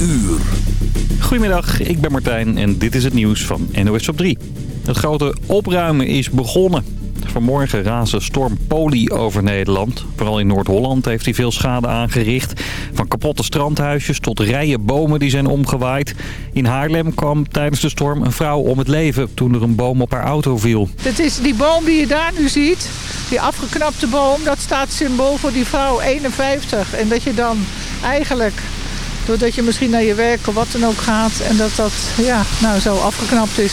uur. Goedemiddag, ik ben Martijn en dit is het nieuws van NOS op 3. Het grote opruimen is begonnen. Vanmorgen raasde storm Poli over Nederland. Vooral in Noord-Holland heeft hij veel schade aangericht. Van kapotte strandhuisjes tot rijen bomen die zijn omgewaaid. In Haarlem kwam tijdens de storm een vrouw om het leven toen er een boom op haar auto viel. Het is die boom die je daar nu ziet, die afgeknapte boom, dat staat symbool voor die vrouw 51. En dat je dan eigenlijk, doordat je misschien naar je werk of wat dan ook gaat... en dat dat ja, nou, zo afgeknapt is.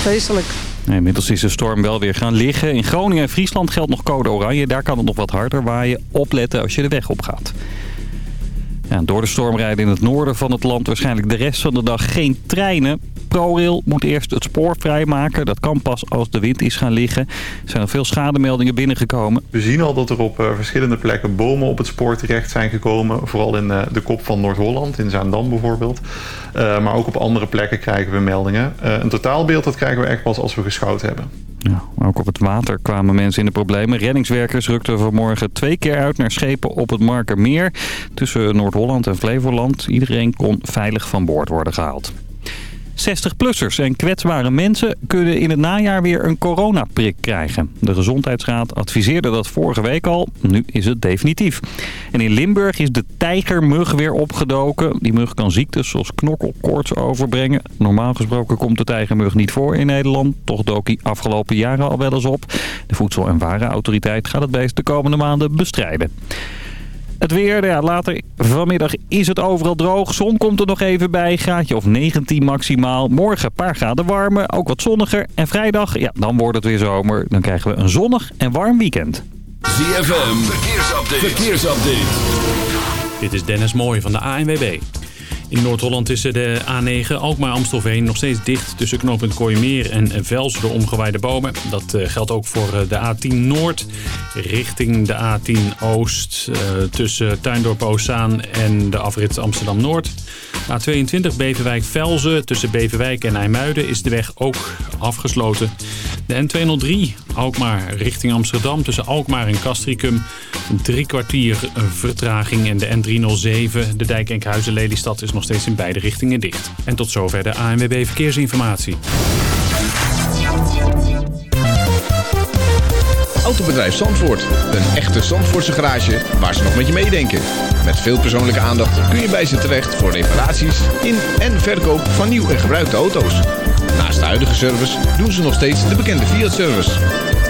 Vreselijk. Inmiddels is de storm wel weer gaan liggen. In Groningen en Friesland geldt nog code oranje. Daar kan het nog wat harder waaien. Opletten als je de weg op gaat. Door de storm rijden in het noorden van het land waarschijnlijk de rest van de dag geen treinen. ProRail moet eerst het spoor vrijmaken. Dat kan pas als de wind is gaan liggen. Er zijn al veel schademeldingen binnengekomen. We zien al dat er op uh, verschillende plekken bomen op het spoor terecht zijn gekomen. Vooral in uh, de kop van Noord-Holland, in Zaandam bijvoorbeeld. Uh, maar ook op andere plekken krijgen we meldingen. een totaalbeeld dat krijgen we echt pas als we geschout hebben. Ja, ook op het water kwamen mensen in de problemen. Reddingswerkers rukten vanmorgen twee keer uit naar schepen op het Markermeer. Tussen Noord-Holland en Flevoland. Iedereen kon veilig van boord worden gehaald. 60-plussers en kwetsbare mensen kunnen in het najaar weer een coronaprik krijgen. De Gezondheidsraad adviseerde dat vorige week al. Nu is het definitief. En in Limburg is de tijgermug weer opgedoken. Die mug kan ziektes zoals knokkelkoorts overbrengen. Normaal gesproken komt de tijgermug niet voor in Nederland. Toch dook hij afgelopen jaren al wel eens op. De Voedsel- en Warenautoriteit gaat het beest de komende maanden bestrijden. Het weer, ja, later vanmiddag is het overal droog. Zon komt er nog even bij, graadje of 19 maximaal. Morgen een paar graden warmer, ook wat zonniger. En vrijdag, ja, dan wordt het weer zomer. Dan krijgen we een zonnig en warm weekend. ZFM, verkeersupdate. verkeersupdate. Dit is Dennis Mooij van de ANWB. In Noord-Holland is de A9 Alkmaar-Amstelveen nog steeds dicht tussen knooppunt Kooimeer en Vels door omgewaaide bomen. Dat geldt ook voor de A10 Noord richting de A10 Oost tussen Tuindorp Oostzaan en de afrit Amsterdam-Noord. A22 Beverwijk-Velzen tussen Beverwijk en IJmuiden is de weg ook afgesloten. De N203 Alkmaar richting Amsterdam tussen Alkmaar en Castricum. Drie kwartier vertraging en de N307 de dijk Enkhuizen-Lelystad is nog steeds in beide richtingen dicht. En tot zover de ANWB Verkeersinformatie. Autobedrijf Zandvoort. Een echte Zandvoortse garage waar ze nog met je meedenken. Met veel persoonlijke aandacht kun je bij ze terecht voor reparaties in en verkoop van nieuw en gebruikte auto's. Naast de huidige service doen ze nog steeds de bekende Fiat-service.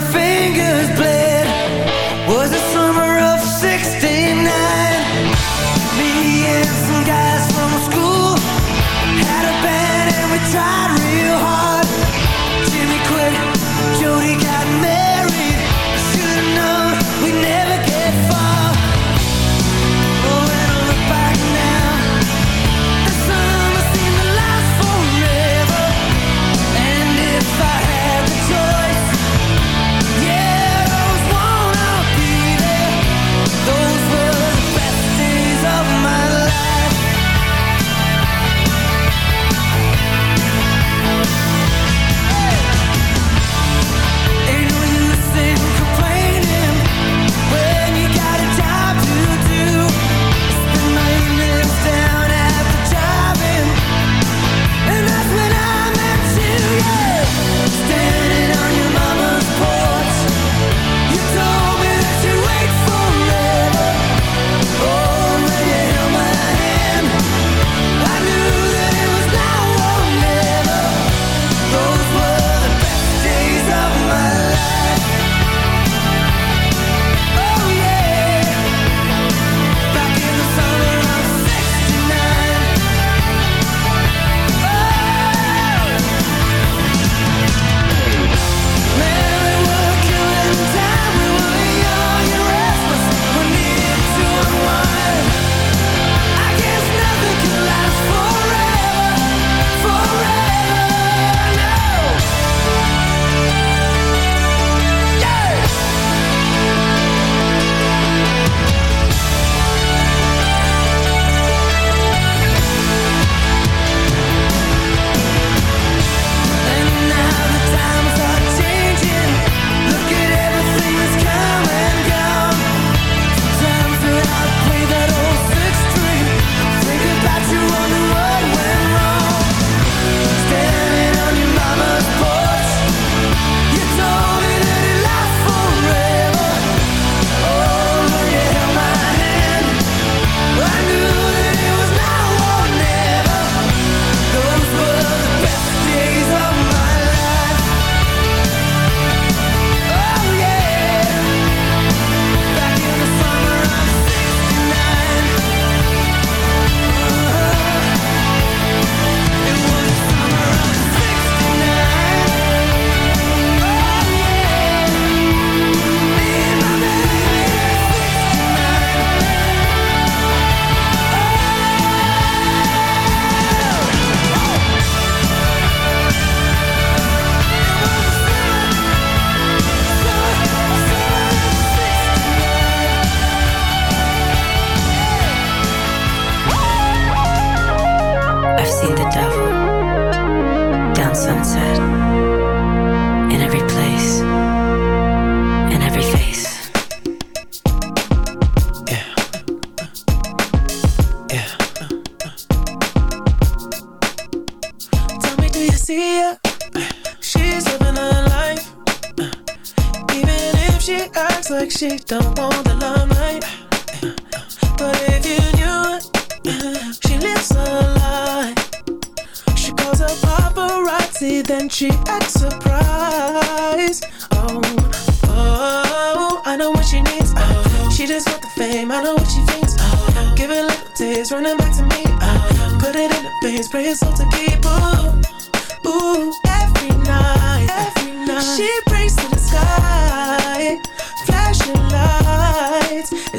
My fingers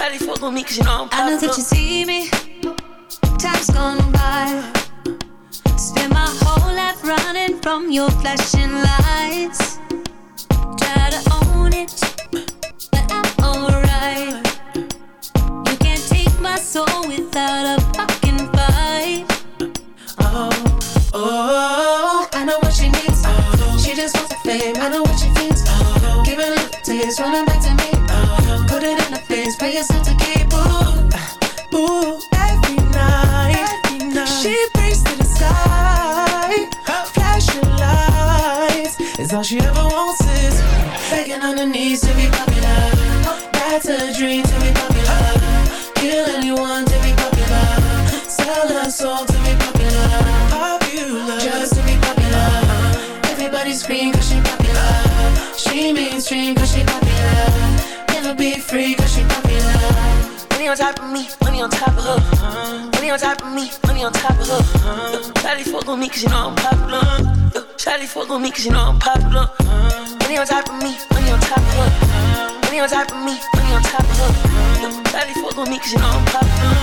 Daddy fuck with me cause you know I'm popular. I know that you see me. Time's gone by. Spend my whole life running from your flashing lights. Try to own it, but I'm alright. You can't take my soul without a fucking fight. Oh, oh, I know what she needs. Oh, she just wants the fame. I know what she thinks. Oh, give it a little taste, running back to me. Pay yourself to keep. Ooh, ooh, every night, every night. She prays to the sky, flashing lights. Is all she ever wants is begging on her knees to be popular. That's a dream to be popular. Kill anyone to be popular. Sell her soul to be popular. Popular, just to be popular. Everybody scream cause she popular. She mainstream cause she popular. Never be free cause she on top of me, money on top of her. Money on top of me, money on top of her. Shawty fuck with me cause you know I'm popular. Shawty fuck with me cause you know I'm popular. Money on top of me, money on top of her. Money on top of me, money on top of her. Shawty fuck with me cause you know I'm popular.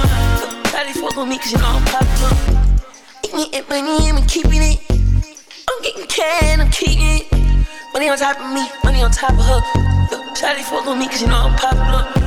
Shawty fuck with me cause you know I'm popular. Eating it, money, I'm keeping it. I'm getting can, I'm keeping it. Money on top of me, money on top of her. Shawty fuck with me cause you know I'm popular.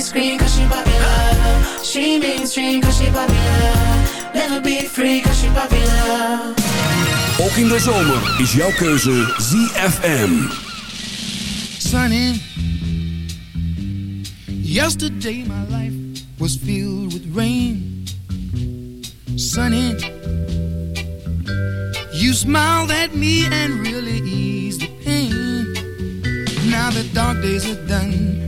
Scream cause she popular. She mainstream cause she popular. Never be free cause she popular. Ook in de zomer is jouw keuze ZFM. Sunny. Yesterday my life was filled with rain. Sunny. You smiled at me and really eased the pain. Now the dark days are done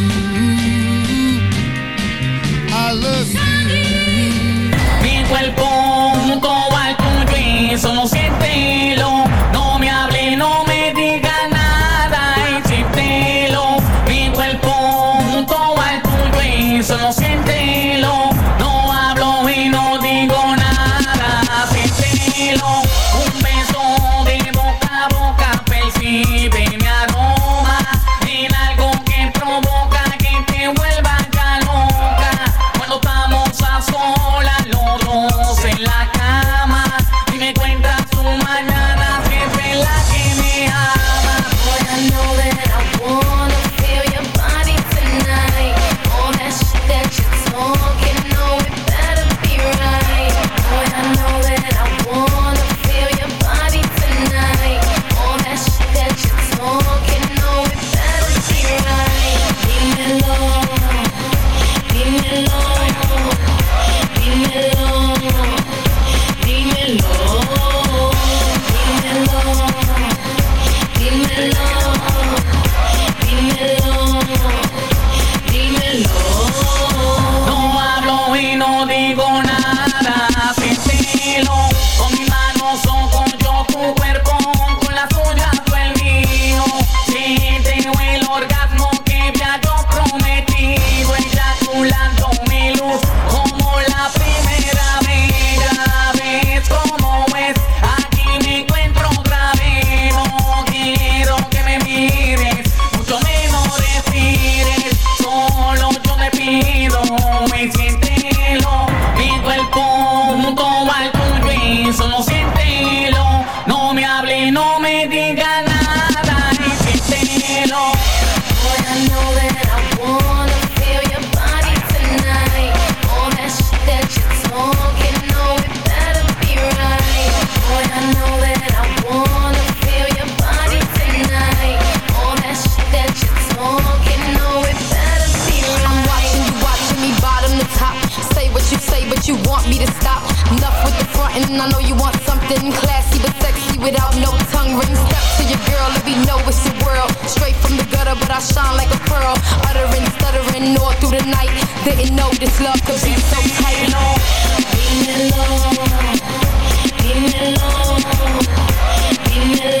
want me to stop. Enough with the frontin', I know you want something classy but sexy without no tongue ring. Step to your girl, let me know it's your world. Straight from the gutter, but I shine like a pearl. Uttering, stuttering, all through the night. Didn't know this love could be so tight. Leave me alone, leave me alone, leave me alone.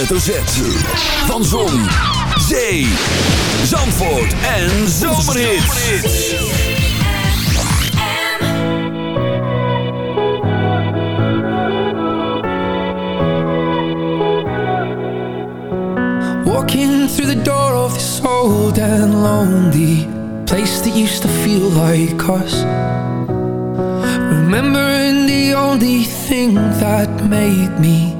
Hoofdletter Z. Van Zon, Zee, Zandvoort en Zomerhits. Walking through the door of this old and lonely place that used to feel like us. Remembering the only thing that made me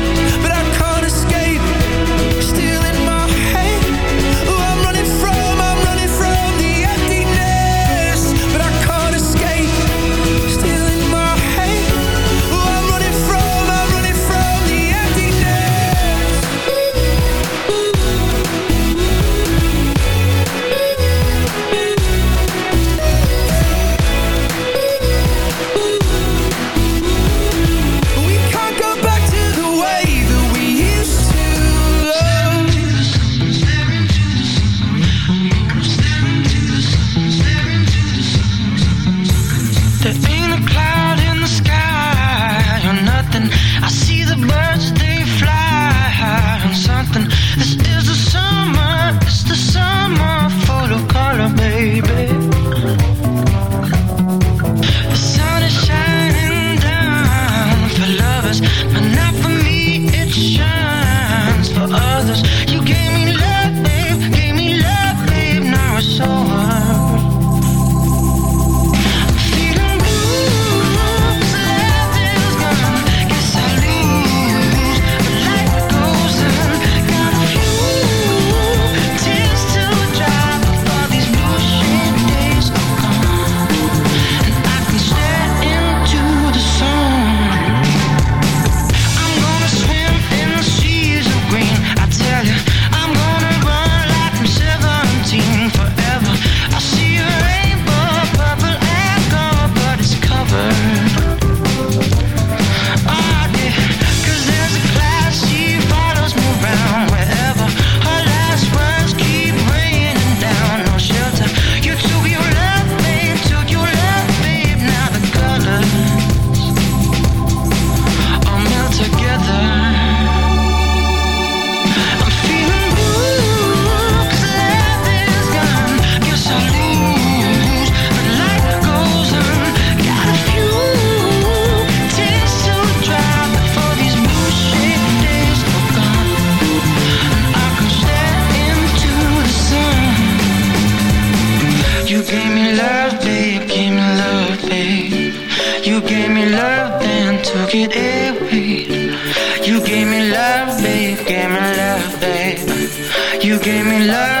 you gave me love, babe. You gave me love, then took it away. You gave me love, babe, gave me love, babe. You gave me love.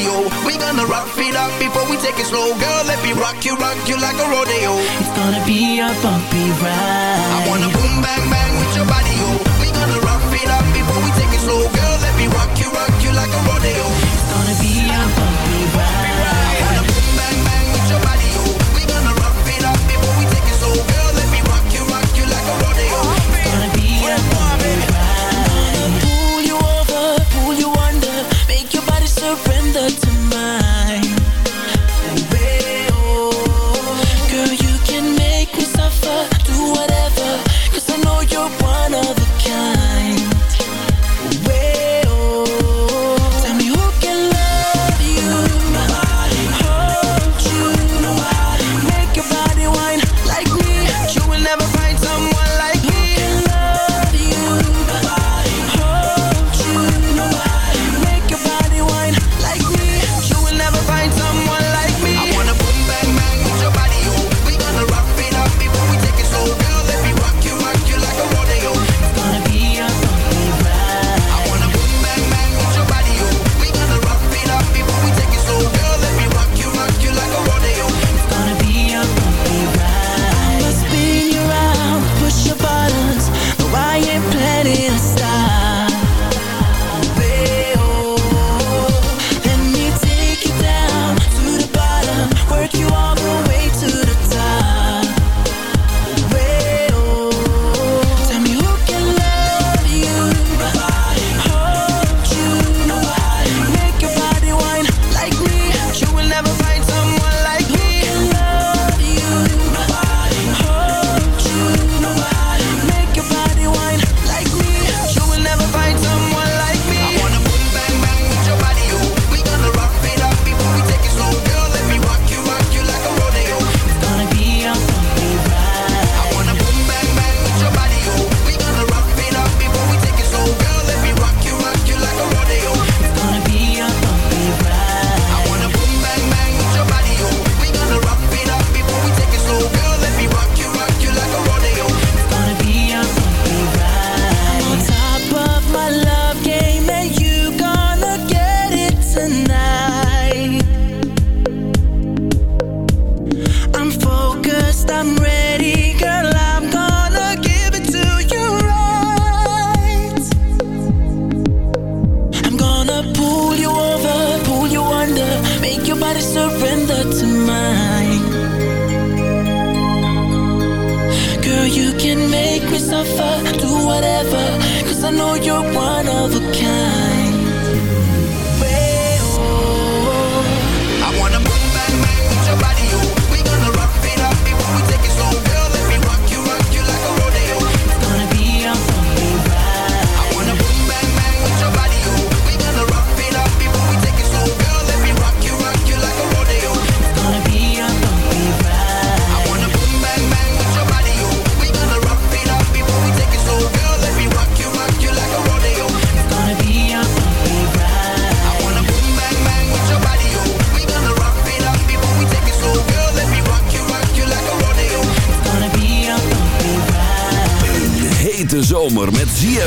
We gonna rock it up before we take it slow. Girl, let me rock you, rock you like a rodeo. It's gonna be a fun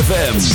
ZFM.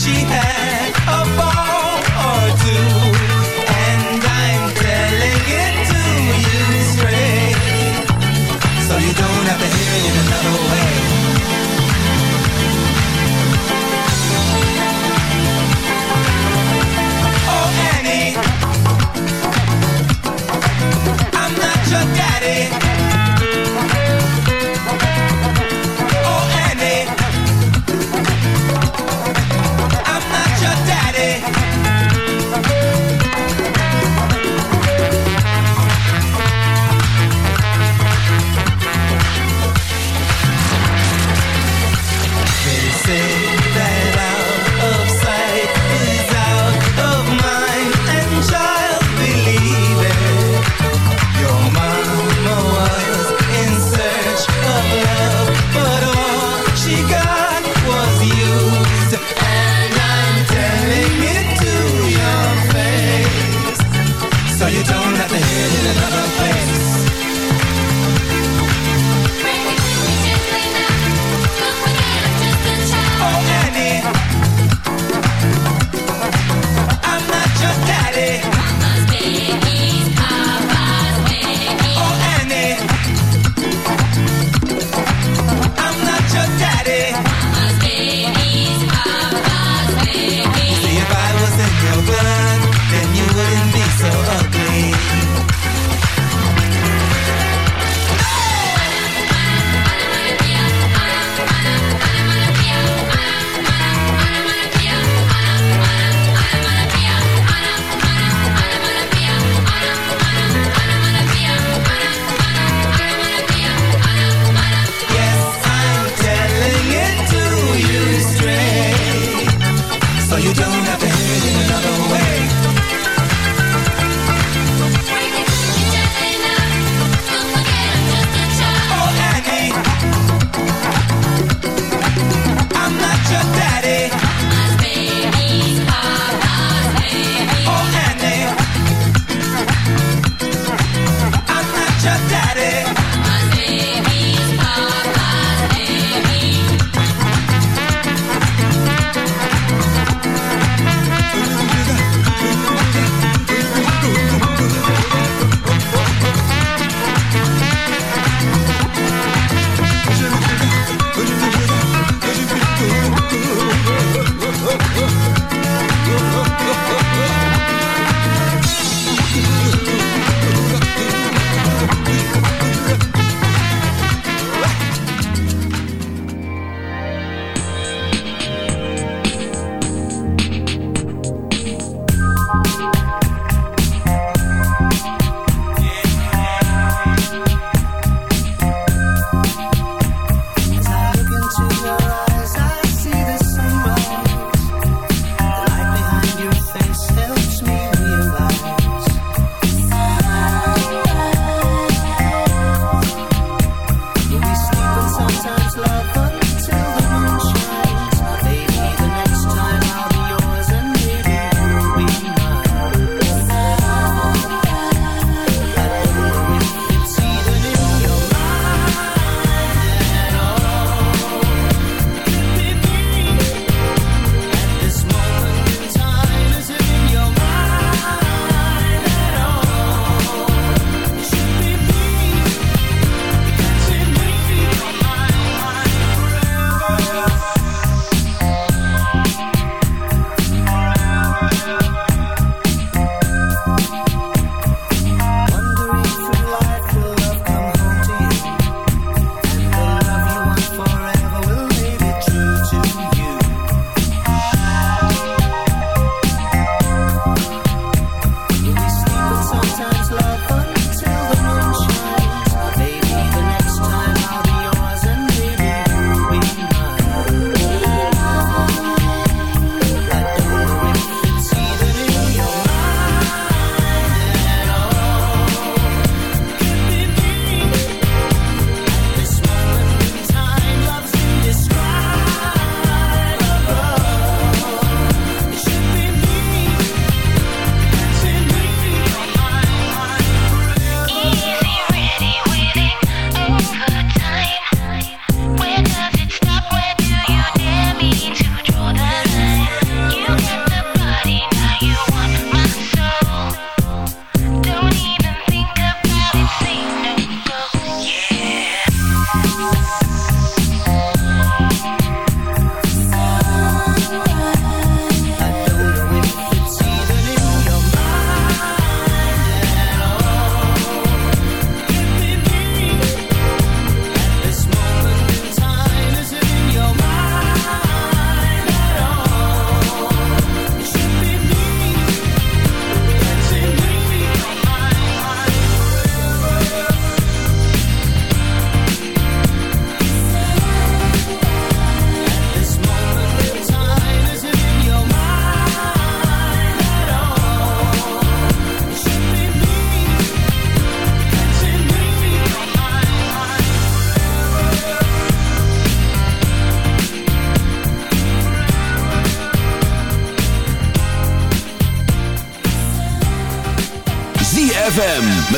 she had